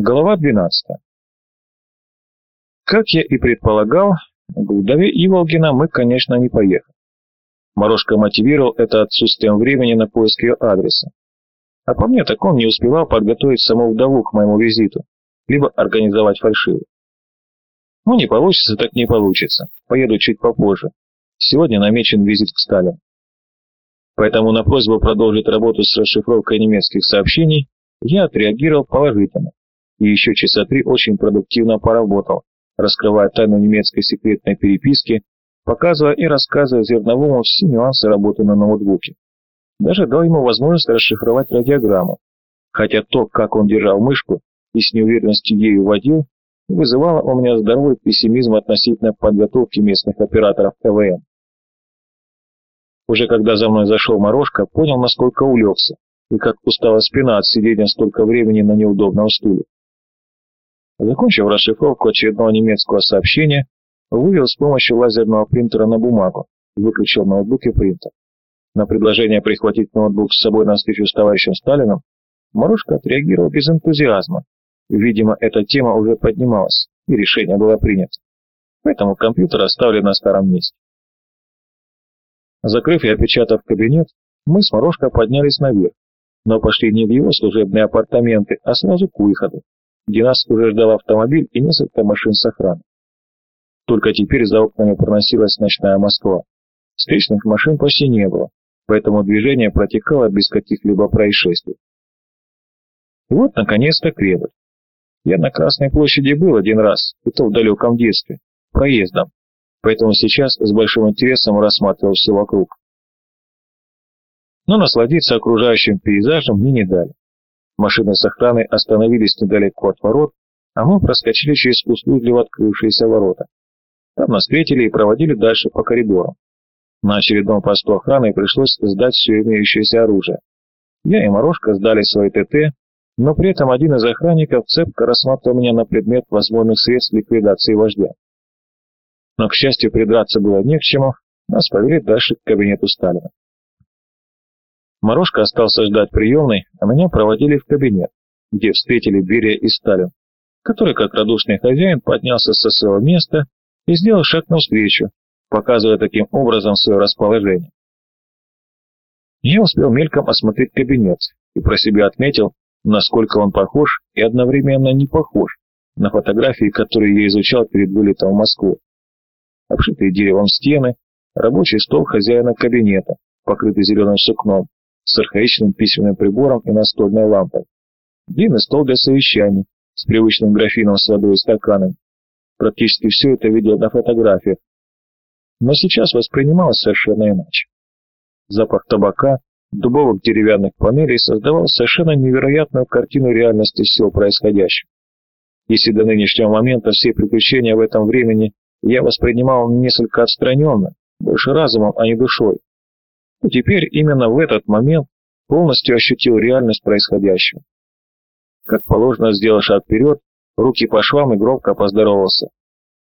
Глава 12. Как я и предполагал, к вдове Иволгина мы, конечно, не поехали. Морошка мотивировал это отсутствием времени на поиск ее адреса. А по мне, так он не успевал подготовить саму вдову к моему визиту, либо организовать фальшивый. Ну, не получится, так не получится. Поеду чуть попозже. Сегодня намечен визит к Сталину. Поэтому на просьбу продолжить работу с расшифровкой немецких сообщений я отреагировал положительно. И еще часа три очень продуктивно поработал, раскрывая тайну немецкой секретной переписки, показывая и рассказывая Зерновому все нюансы работы на ноутбуке. Даже дал ему возможность расшифровать радиограмму, хотя то, как он держал мышку и с неуверенностью ею водил, вызывало у меня здоровый пессимизм относительно подготовки местных операторов КВМ. Уже когда за мной зашел Морошка, понял, насколько улегся, и как устала спина от сидения столько времени на неудобном стуле. Закончив расшифровку очередного немецкого сообщения, вывел с помощью лазерного принтера на бумагу, выключил ноутбук и принтер. На предложение прихватить ноутбук с собой на встречу с товарищем Сталином Морошка отреагировал без энтузиазма. Видимо, эта тема уже поднималась, и решение было принято. Поэтому компьютер оставлен на старом месте. Закрыв и опечатав кабинет, мы с Морошко поднялись наверх, но пошли не в его служебные апартаменты, а сразу к выходу, где нас уже ждал автомобиль и несколько машин с охраной. Только теперь за окнами проносилась ночная Москва. Встречных машин почти не было, поэтому движение протекало без каких-либо происшествий. И вот, наконец-то, Кремль. Я на Красной площади был один раз, и то в далеком детстве, проездом, поэтому сейчас с большим интересом рассматривал все вокруг. Но насладиться окружающим пейзажем мне не дали. Машины с охраной остановились недалеко от ворот, а мы проскочили через услужливо открывшиеся ворота. Там нас встретили и проводили дальше по коридорам. На очередном посту охраны пришлось сдать все имеющееся оружие. Я и Морошка сдали свои ТТ, но при этом один из охранников цепко рассматривал меня на предмет возможных средств ликвидации вождя но, к счастью, придраться было не к чему, нас повели дальше к кабинету Сталина. Морошка остался ждать приемной, а меня проводили в кабинет, где встретили Берия и Сталин, который, как радушный хозяин, поднялся со своего места и сделал шаг навстречу, показывая таким образом свое расположение. Я успел мельком осмотреть кабинет и про себя отметил, насколько он похож и одновременно не похож на фотографии, которые я изучал перед вылетом в Москву обшитые деревом стены, рабочий стол хозяина кабинета, покрытый зеленым сукном, с архаичным письменным прибором и настольной лампой. Длинный стол для совещаний, с привычным графином с водой и стаканом. Практически все это видел на фотографиях. Но сейчас воспринималось совершенно иначе. Запах табака, дубовых деревянных панелей создавал совершенно невероятную картину реальности всего происходящего. Если до нынешнего момента все приключения в этом времени я воспринимал несколько отстраненно, больше разумом, а не душой. И теперь именно в этот момент полностью ощутил реальность происходящего. Как положено, сделал шаг вперед, руки по швам и громко поздоровался.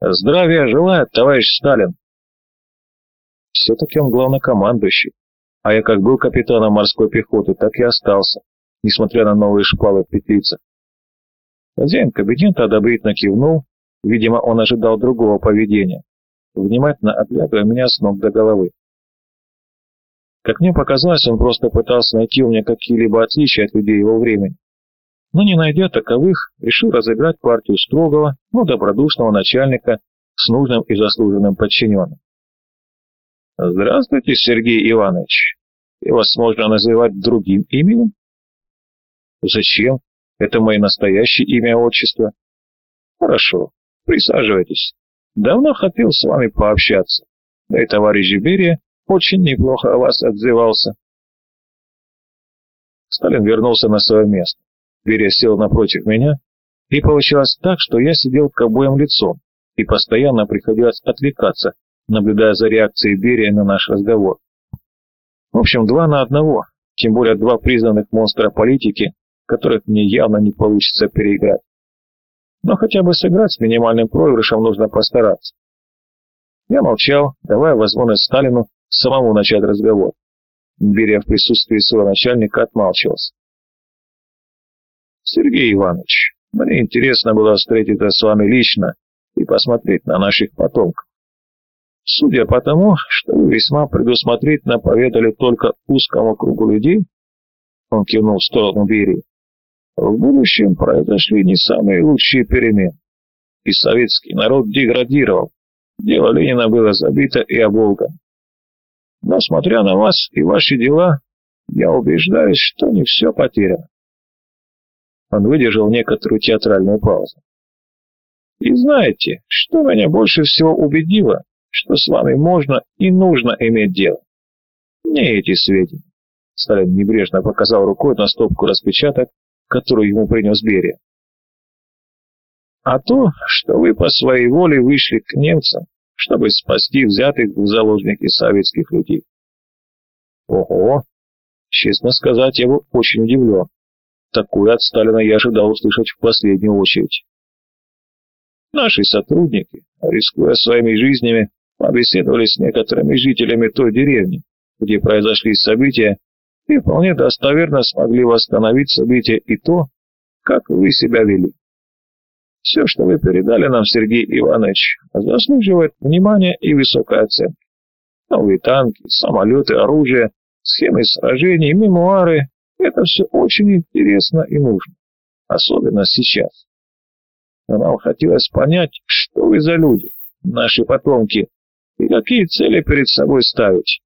«Здравия желаю, товарищ Сталин!» Все-таки он главнокомандующий, а я как был капитаном морской пехоты, так и остался, несмотря на новые шпалы в петлицах. Хозяин кабинета одобрительно кивнул, Видимо, он ожидал другого поведения, внимательно оглядывая меня с ног до головы. Как мне показалось, он просто пытался найти у меня какие-либо отличия от людей его времени. Но не найдя таковых, решил разыграть партию строгого, но добродушного начальника с нужным и заслуженным подчиненным. «Здравствуйте, Сергей Иванович. И вас можно называть другим именем?» «Зачем? Это мое настоящее имя и отчество». «Хорошо. Присаживайтесь. Давно хотел с вами пообщаться. Да и товарищ Берия очень неплохо о вас отзывался. Сталин вернулся на свое место. Берия сел напротив меня, и получилось так, что я сидел к обоим лицом, и постоянно приходилось отвлекаться, наблюдая за реакцией Берия на наш разговор. В общем, два на одного, тем более два признанных монстра политики, которых мне явно не получится переиграть. Но хотя бы сыграть с минимальным проигрышем нужно постараться. Я молчал, давая возможность Сталину самому начать разговор. Берия в присутствии своего начальника отмалчивался. «Сергей Иванович, Мне интересно было встретиться с вами лично и посмотреть на наших потомков. Судя по тому, что вы весьма предусмотрительно поведали только узкому кругу людей, он кивнул в сторону Берии, в будущем произошли не самые лучшие перемены, и советский народ деградировал, дело Ленина было забито и оболгано. Но, смотря на вас и ваши дела, я убеждаюсь, что не все потеряно. Он выдержал некоторую театральную паузу. И знаете, что меня больше всего убедило, что с вами можно и нужно иметь дело? Не эти сведения. Сталин небрежно показал рукой на стопку распечаток, которую ему принес Берия. А то, что вы по своей воле вышли к немцам, чтобы спасти взятых в заложники советских людей. Ого! Честно сказать, я был очень удивлен. Такое от Сталина я ожидал услышать в последнюю очередь. Наши сотрудники, рискуя своими жизнями, побеседовали с некоторыми жителями той деревни, где произошли события, и вполне достоверно смогли восстановить события и то, как вы себя вели. Все, что вы передали нам, Сергей Иванович, заслуживает внимания и высокой оценки. Новые танки, самолеты, оружие, схемы сражений, мемуары – это все очень интересно и нужно. Особенно сейчас. Но нам хотелось понять, что вы за люди, наши потомки, и какие цели перед собой ставить.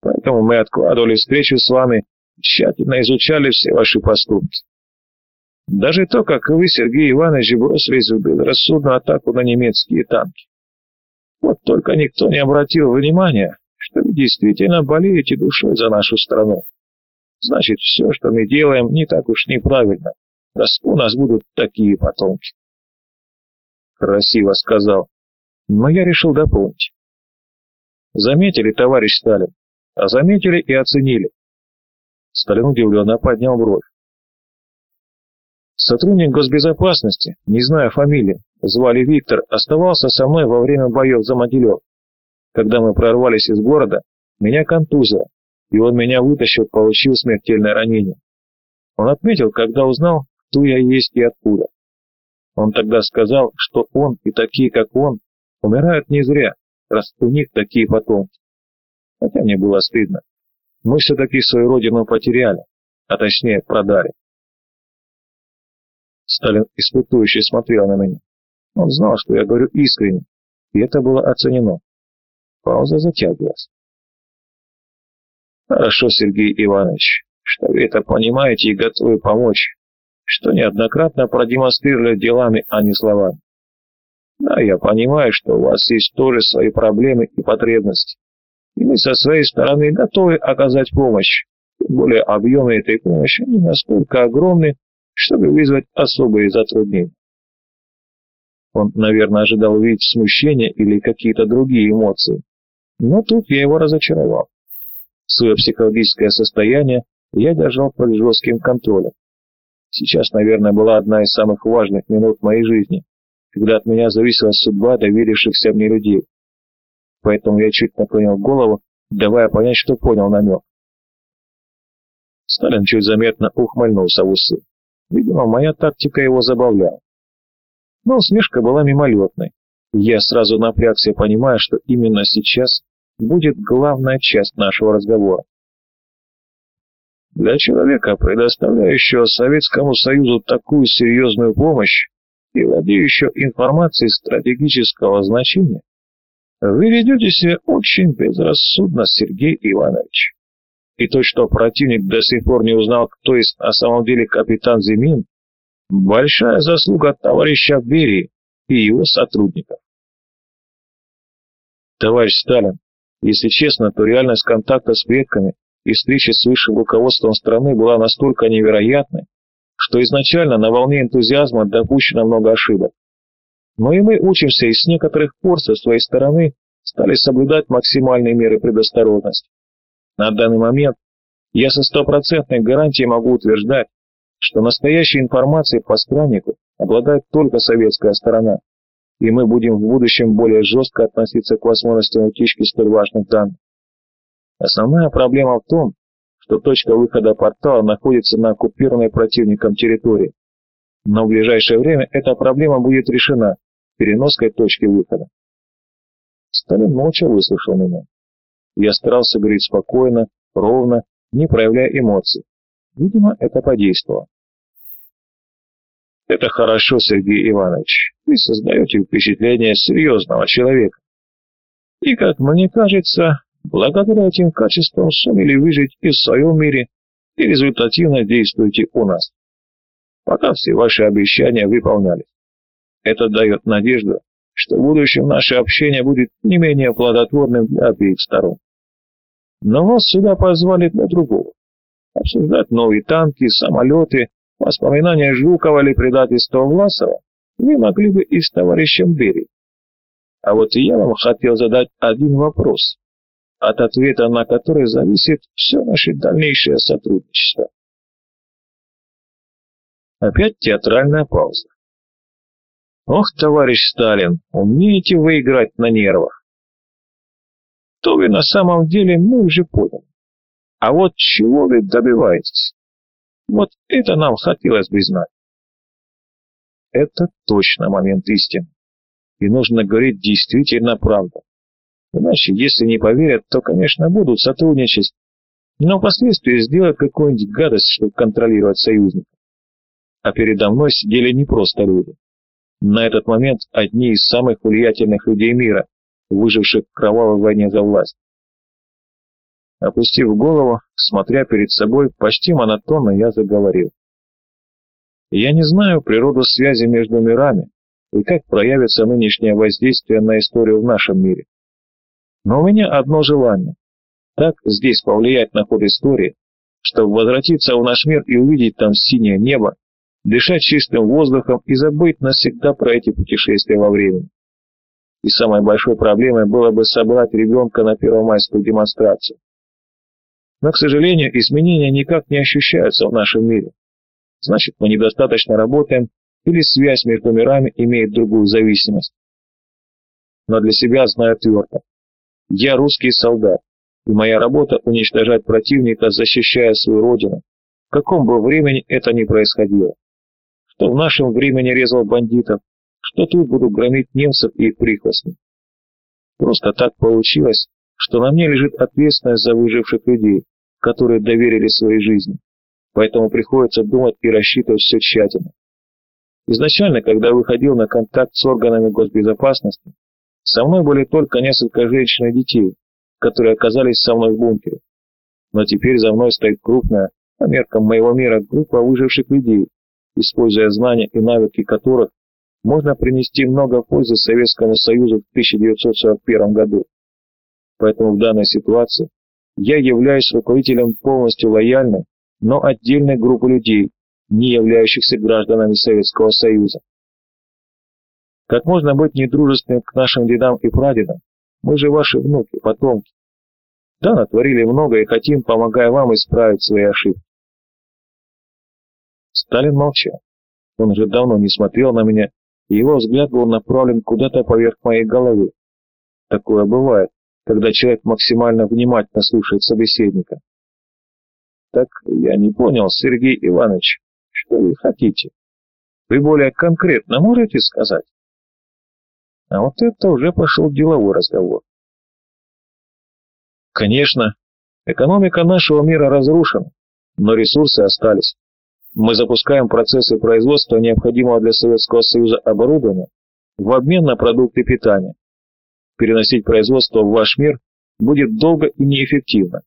Поэтому мы откладывали встречу с вами, тщательно изучали все ваши поступки. Даже то, как вы, Сергей Иванович, бросились в безрассудную атаку на немецкие танки. Вот только никто не обратил внимания, что вы действительно болеете душой за нашу страну. Значит, все, что мы делаем, не так уж неправильно, раз у нас будут такие потомки. Красиво сказал, но я решил дополнить. Заметили, товарищ Сталин, а заметили и оценили. Сталин удивленно поднял бровь. Сотрудник госбезопасности, не зная фамилии, звали Виктор, оставался со мной во время боев за Могилев. Когда мы прорвались из города, меня контузило, и он меня вытащил, получил смертельное ранение. Он отметил, когда узнал, кто я есть и откуда. Он тогда сказал, что он и такие, как он, умирают не зря, раз у них такие потомки. Хотя мне было стыдно. Мы все-таки свою родину потеряли, а точнее продали. Сталин испытующе смотрел на меня. Он знал, что я говорю искренне, и это было оценено. Пауза затягивалась. Хорошо, Сергей Иванович, что вы это понимаете и готовы помочь, что неоднократно продемонстрировали делами, а не словами. Да, я понимаю, что у вас есть тоже свои проблемы и потребности, и мы со своей стороны готовы оказать помощь, более объемы этой помощи не настолько огромны, чтобы вызвать особые затруднения. Он, наверное, ожидал увидеть смущение или какие-то другие эмоции, но тут я его разочаровал. Свое психологическое состояние я держал под жестким контролем. Сейчас, наверное, была одна из самых важных минут моей жизни, когда от меня зависела судьба доверившихся мне людей. Поэтому я чуть наклонил голову, давая понять, что понял намек. Сталин чуть заметно ухмыльнулся в усы. Видимо, моя тактика его забавляла. Но усмешка была мимолетной. Я сразу напрягся, понимая, что именно сейчас будет главная часть нашего разговора. Для человека, предоставляющего Советскому Союзу такую серьезную помощь и владеющего информацией стратегического значения, вы ведете себя очень безрассудно, Сергей Иванович. И то, что противник до сих пор не узнал, кто есть на самом деле капитан Зимин, большая заслуга товарища Берии и его сотрудников. Товарищ Сталин, если честно, то реальность контакта с предками и встречи с высшим руководством страны была настолько невероятной, что изначально на волне энтузиазма допущено много ошибок. Но и мы учимся и с некоторых пор со своей стороны стали соблюдать максимальные меры предосторожности. На данный момент я со стопроцентной гарантией могу утверждать, что настоящей информацией по страннику обладает только советская сторона, и мы будем в будущем более жестко относиться к возможностям утечки столь важных данных. Основная проблема в том, что точка выхода портала находится на оккупированной противником территории, Но в ближайшее время эта проблема будет решена переноской точки выхода. Сталин молча выслушал меня. Я старался говорить спокойно, ровно, не проявляя эмоций. Видимо, это подействовало. Это хорошо, Сергей Иванович. Вы создаете впечатление серьезного человека. И, как мне кажется, благодаря этим качествам сумели выжить и в своем мире, и результативно действуете у нас. Пока все ваши обещания выполнялись. Это дает надежду, что в будущем наше общение будет не менее плодотворным для обеих сторон. Но вас сюда позвали для другого. Обсуждать новые танки, самолеты, воспоминания Жукова или предательство Власова вы могли бы и с товарищем Берией. А вот я вам хотел задать один вопрос, от ответа на который зависит все наше дальнейшее сотрудничество. Опять театральная пауза. Ох, товарищ Сталин, умеете вы играть на нервах. Кто вы на самом деле, мы уже поняли. А вот чего вы добиваетесь? Вот это нам хотелось бы знать. Это точно момент истины. И нужно говорить действительно правду. Иначе, если не поверят, то, конечно, будут сотрудничать, но впоследствии сделать какую-нибудь гадость, чтобы контролировать союзников. А передо мной сидели не просто люди. На этот момент одни из самых влиятельных людей мира, выживших в кровавой войне за власть. Опустив голову, смотря перед собой, почти монотонно я заговорил. Я не знаю природу связи между мирами и как проявится нынешнее воздействие на историю в нашем мире. Но у меня одно желание – так здесь повлиять на ход истории, чтобы возвратиться в наш мир и увидеть там синее небо, дышать чистым воздухом и забыть навсегда про эти путешествия во времени. И самой большой проблемой было бы собрать ребенка на первомайскую демонстрацию. Но, к сожалению, изменения никак не ощущаются в нашем мире. Значит, мы недостаточно работаем или связь между мирами имеет другую зависимость. Но для себя знаю твердо. Я русский солдат, и моя работа уничтожать противника, защищая свою родину, в каком бы времени это ни происходило что в нашем времени резал бандитов, что тут буду громить немцев и их прихвостней. Просто так получилось, что на мне лежит ответственность за выживших людей, которые доверили своей жизни, поэтому приходится думать и рассчитывать все тщательно. Изначально, когда выходил на контакт с органами госбезопасности, со мной были только несколько женщин и детей, которые оказались со мной в бункере. Но теперь за мной стоит крупная, по меркам моего мира, группа выживших людей, используя знания и навыки которых можно принести много пользы Советскому Союзу в 1941 году. Поэтому в данной ситуации я являюсь руководителем полностью лояльной, но отдельной группы людей, не являющихся гражданами Советского Союза. Как можно быть недружественным к нашим дедам и прадедам? Мы же ваши внуки, потомки. Да, натворили много и хотим, помогая вам, исправить свои ошибки. Сталин молчал. Он уже давно не смотрел на меня, и его взгляд был направлен куда-то поверх моей головы. Такое бывает, когда человек максимально внимательно слушает собеседника. Так я не понял, Сергей Иванович, что вы хотите? Вы более конкретно можете сказать? А вот это уже пошел деловой разговор. Конечно, экономика нашего мира разрушена, но ресурсы остались. Мы запускаем процессы производства необходимого для Советского Союза оборудования в обмен на продукты питания. Переносить производство в ваш мир будет долго и неэффективно.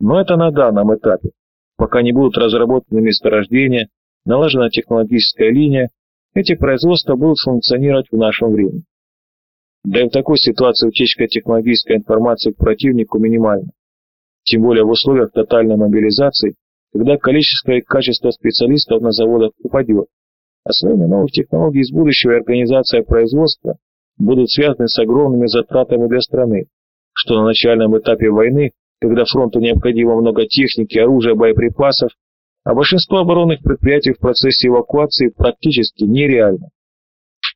Но это на данном этапе. Пока не будут разработаны месторождения, налажена технологическая линия, эти производства будут функционировать в нашем времени. Да и в такой ситуации утечка технологической информации к противнику минимальна. Тем более в условиях тотальной мобилизации когда количество и качество специалистов на заводах упадет. Освоение новых технологий из будущего и организация производства будут связаны с огромными затратами для страны, что на начальном этапе войны, когда фронту необходимо много техники, оружия, боеприпасов, а большинство оборонных предприятий в процессе эвакуации практически нереально.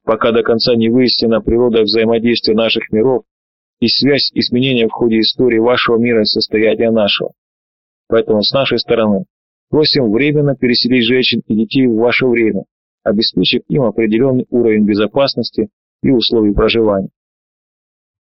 Пока до конца не выяснена природа взаимодействия наших миров и связь изменения в ходе истории вашего мира и состояния нашего. Поэтому с нашей стороны просим временно переселить женщин и детей в ваше время, обеспечив им определенный уровень безопасности и условий проживания.